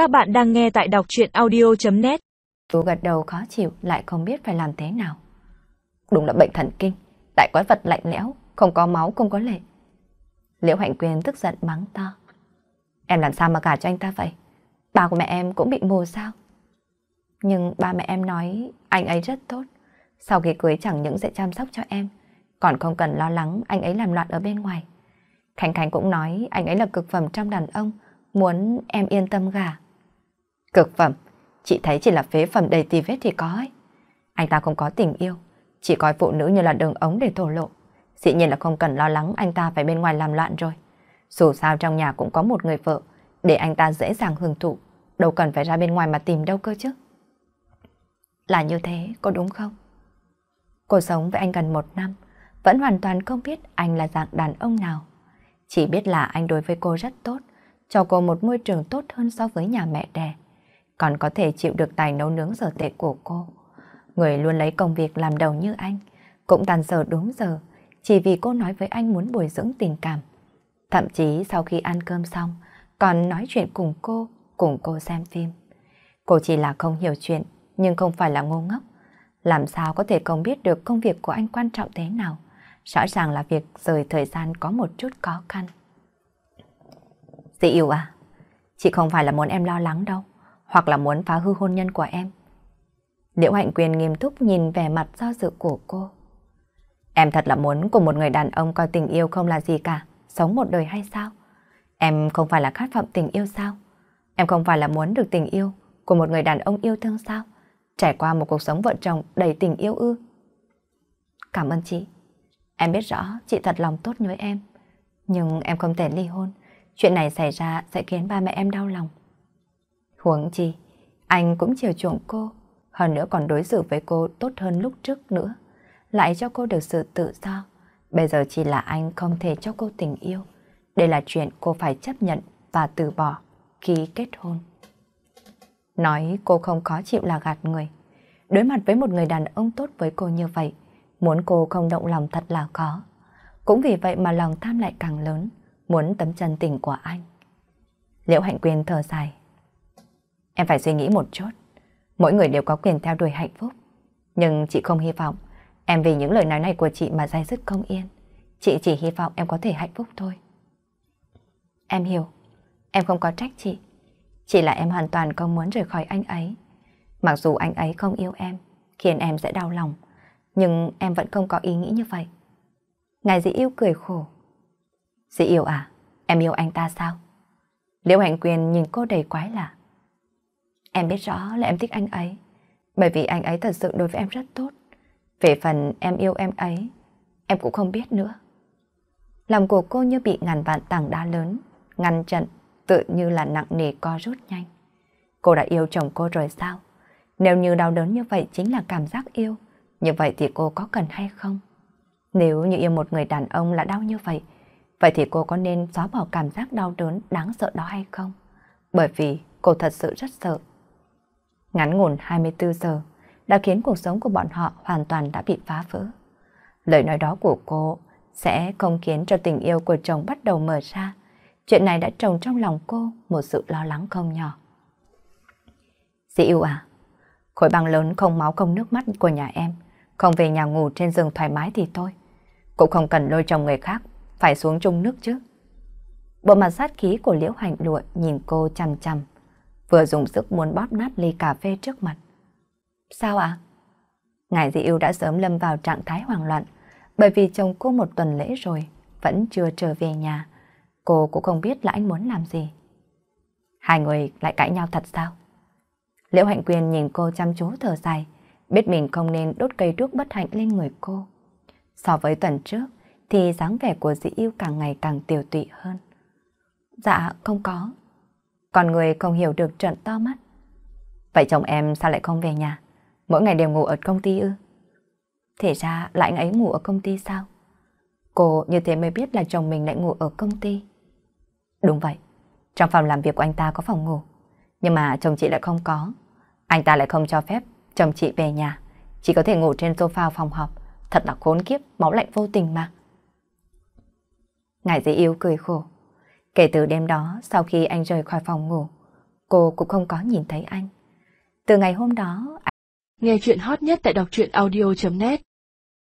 Các bạn đang nghe tại đọc chuyện audio.net Tú gật đầu khó chịu lại không biết phải làm thế nào. Đúng là bệnh thần kinh, đại quái vật lạnh lẽo, không có máu, không có lệ. Liễu Hạnh Quyên tức giận mắng to. Em làm sao mà gả cho anh ta vậy? Ba của mẹ em cũng bị mù sao? Nhưng ba mẹ em nói anh ấy rất tốt. Sau khi cưới chẳng những sẽ chăm sóc cho em, còn không cần lo lắng anh ấy làm loạn ở bên ngoài. Khánh Khánh cũng nói anh ấy là cực phẩm trong đàn ông, muốn em yên tâm gả. Cực phẩm, chị thấy chỉ là phế phẩm đầy tì vết thì có ấy. Anh ta không có tình yêu, chỉ coi phụ nữ như là đường ống để thổ lộ. Dĩ nhiên là không cần lo lắng anh ta phải bên ngoài làm loạn rồi. Dù sao trong nhà cũng có một người vợ, để anh ta dễ dàng hưởng thụ, đâu cần phải ra bên ngoài mà tìm đâu cơ chứ. Là như thế, có đúng không? Cô sống với anh gần một năm, vẫn hoàn toàn không biết anh là dạng đàn ông nào. Chỉ biết là anh đối với cô rất tốt, cho cô một môi trường tốt hơn so với nhà mẹ đẻ. Còn có thể chịu được tài nấu nướng giờ tệ của cô. Người luôn lấy công việc làm đầu như anh, cũng tàn giờ đúng giờ, chỉ vì cô nói với anh muốn bồi dưỡng tình cảm. Thậm chí sau khi ăn cơm xong, còn nói chuyện cùng cô, cùng cô xem phim. Cô chỉ là không hiểu chuyện, nhưng không phải là ngu ngốc. Làm sao có thể không biết được công việc của anh quan trọng thế nào? Rõ ràng là việc rời thời gian có một chút khó khăn. Dì yêu à, chị không phải là muốn em lo lắng đâu, hoặc là muốn phá hư hôn nhân của em. Liễu Hạnh Quyền nghiêm túc nhìn vẻ mặt do dự của cô. Em thật là muốn cùng một người đàn ông coi tình yêu không là gì cả, sống một đời hay sao? Em không phải là khát vọng tình yêu sao? Em không phải là muốn được tình yêu của một người đàn ông yêu thương sao? Trải qua một cuộc sống vợ chồng đầy tình yêu ư? Cảm ơn chị. Em biết rõ chị thật lòng tốt với em. Nhưng em không thể ly hôn. Chuyện này xảy ra sẽ khiến ba mẹ em đau lòng. Huống chi, anh cũng chiều chuộng cô. Hơn nữa còn đối xử với cô tốt hơn lúc trước nữa. Lại cho cô được sự tự do. Bây giờ chỉ là anh không thể cho cô tình yêu. Đây là chuyện cô phải chấp nhận và từ bỏ khi kết hôn. Nói cô không khó chịu là gạt người. Đối mặt với một người đàn ông tốt với cô như vậy, muốn cô không động lòng thật là khó. Cũng vì vậy mà lòng tham lại càng lớn, muốn tấm chân tình của anh. Liễu hạnh quyền thở dài. Em phải suy nghĩ một chút. Mỗi người đều có quyền theo đuổi hạnh phúc. Nhưng chị không hy vọng em vì những lời nói này của chị mà dai dứt không yên. Chị chỉ hy vọng em có thể hạnh phúc thôi. Em hiểu. Em không có trách chị. Chỉ là em hoàn toàn không muốn rời khỏi anh ấy. Mặc dù anh ấy không yêu em, khiến em sẽ đau lòng. Nhưng em vẫn không có ý nghĩ như vậy. Ngài dĩ yêu cười khổ. Dĩ yêu à, em yêu anh ta sao? Liễu Hạnh Quyền nhìn cô đầy quái lạ. Em biết rõ là em thích anh ấy, bởi vì anh ấy thật sự đối với em rất tốt. Về phần em yêu em ấy, em cũng không biết nữa. Lòng của cô như bị ngàn vạn tảng đá lớn, ngăn chặn, tự như là nặng nề co rút nhanh. Cô đã yêu chồng cô rồi sao? Nếu như đau đớn như vậy chính là cảm giác yêu, như vậy thì cô có cần hay không? Nếu như yêu một người đàn ông là đau như vậy, vậy thì cô có nên xóa bỏ cảm giác đau đớn đáng sợ đó hay không? Bởi vì cô thật sự rất sợ. Ngắn ngủn 24 giờ đã khiến cuộc sống của bọn họ hoàn toàn đã bị phá vỡ. Lời nói đó của cô sẽ không khiến cho tình yêu của chồng bắt đầu mở ra. Chuyện này đã trồng trong lòng cô một sự lo lắng không nhỏ. Dĩ yêu à, khối băng lớn không máu không nước mắt của nhà em, không về nhà ngủ trên giường thoải mái thì thôi. Cũng không cần lôi chồng người khác, phải xuống chung nước chứ. Bộ mặt sát khí của Liễu Hành Lụa nhìn cô chằm chằm, vừa dùng sức muốn bóp nát ly cà phê trước mặt. Sao ạ? À? Ngài dị yêu đã sớm lâm vào trạng thái hoang loạn, bởi vì chồng cô một tuần lễ rồi, vẫn chưa trở về nhà. Cô cũng không biết là anh muốn làm gì. Hai người lại cãi nhau thật sao? Liễu Hạnh Quyền nhìn cô chăm chú thở dài, biết mình không nên đốt cây đuốc bất hạnh lên người cô. So với tuần trước, thì dáng vẻ của dĩ yêu càng ngày càng tiểu tụy hơn. Dạ, không có. Còn người không hiểu được trận to mắt. Vậy chồng em sao lại không về nhà? Mỗi ngày đều ngủ ở công ty ư? Thế ra lại anh ấy ngủ ở công ty sao? Cô như thế mới biết là chồng mình lại ngủ ở công ty. Đúng vậy, trong phòng làm việc của anh ta có phòng ngủ. Nhưng mà chồng chị lại không có. Anh ta lại không cho phép chồng chị về nhà. Chỉ có thể ngủ trên sofa phòng họp. Thật là khốn kiếp, máu lạnh vô tình mà. Ngài dĩ yêu cười khổ. Kể từ đêm đó, sau khi anh rời khỏi phòng ngủ, cô cũng không có nhìn thấy anh. Từ ngày hôm đó, Nghe chuyện hot nhất tại đọc truyện audio.net